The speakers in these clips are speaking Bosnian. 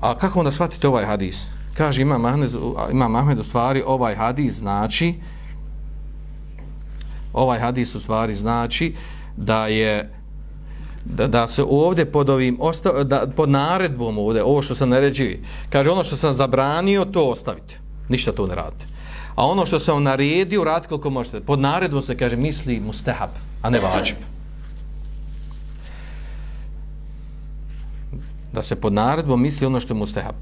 A kako onda shvatite ovaj hadis? Kaže ima Ahmed, ima Ahmed u stvari ovaj hadis znači ovaj hadis u stvari znači da je da, da se ovdje pod ovim osta, da, pod naredbom ovdje, ovo što sam naređivi kaže ono što sam zabranio, to ostavite. Ništa to ne radite. A ono što sam naredio, radite koliko možete. Pod naredbom se kaže misli mustehab, a ne vađib. Da se pod naredbom misli ono što je mustehab.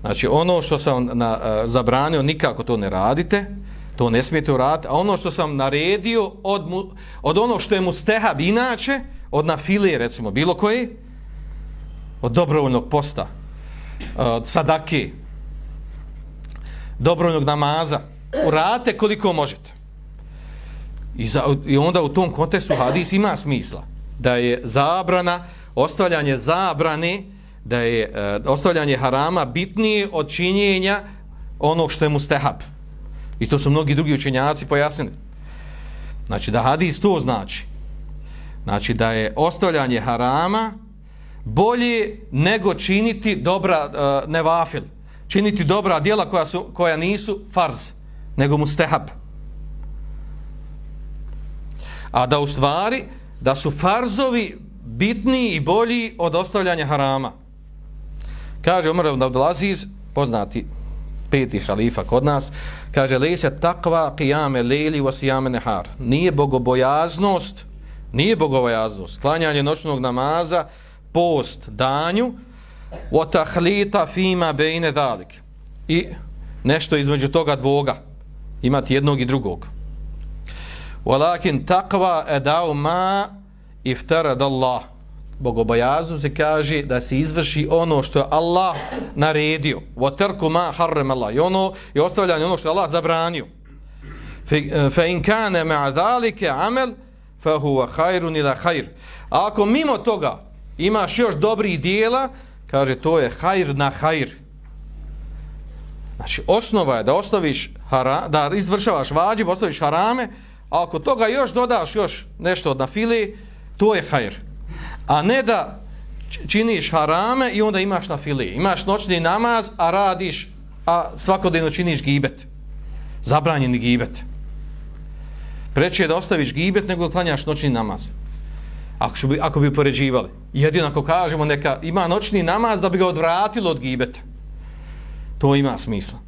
Znači ono što sam na, uh, zabranio, nikako to ne radite, to ne smijete uraditi, a ono što sam naredio od, mu, od ono što je mustehab inače, od na recimo, bilo koji, od dobrovoljnog posta, e, od sadake, dobrovoljnog namaza, uradite koliko možete. I, za, I onda u tom kontekstu hadis ima smisla da je zabrana, ostavljanje zabrane, da je e, ostavljanje harama bitnije od činjenja onog što je mu stehab. I to su mnogi drugi učenjaci pojasnili. Znači da hadis to znači. Znači da je ostavljanje harama bolje nego činiti dobra e, nevafil. Činiti dobra djela koja, su, koja nisu farz, nego mu stehab. A da u stvari, da su farzovi bitniji i bolji od ostavljanja harama. Kaže Umar ibn Abdulaziz, poznati peti halifa kod nas, kaže, lejse takva qiyame lejli wasiyame nehar. Nije bogobojaznost, Nije bogobojaznost. Klanjanje noćnog namaza, post danju, wa tahlita fima bejne dalik. I nešto između toga dvoga. Imati jednog i drugog. Walakin takva edau ma iftarad Allah. Bogobojaznost se kaže da se izvrši ono što je Allah naredio. Wa tarku ma harrem Allah. I ono je ostavljanje ono što je Allah zabranio. Fa in kana ma zalike amel fahuwa khairun ila khair. A ako mimo toga imaš još dobrih dijela, kaže to je khair na khair. Znači osnova je da ostaviš hara, da izvršavaš vađib, ostaviš harame, a ako toga još dodaš još nešto od nafili, to je hajr. A ne da činiš harame i onda imaš nafile. Imaš noćni namaz, a radiš, a svakodnevno činiš gibet. Zabranjeni gibet. Preče je da ostaviš gibet nego da klanjaš noćni namaz. Ako bi, ako bi poređivali. Jedino ako kažemo neka ima noćni namaz da bi ga odvratilo od gibeta. To ima smisla.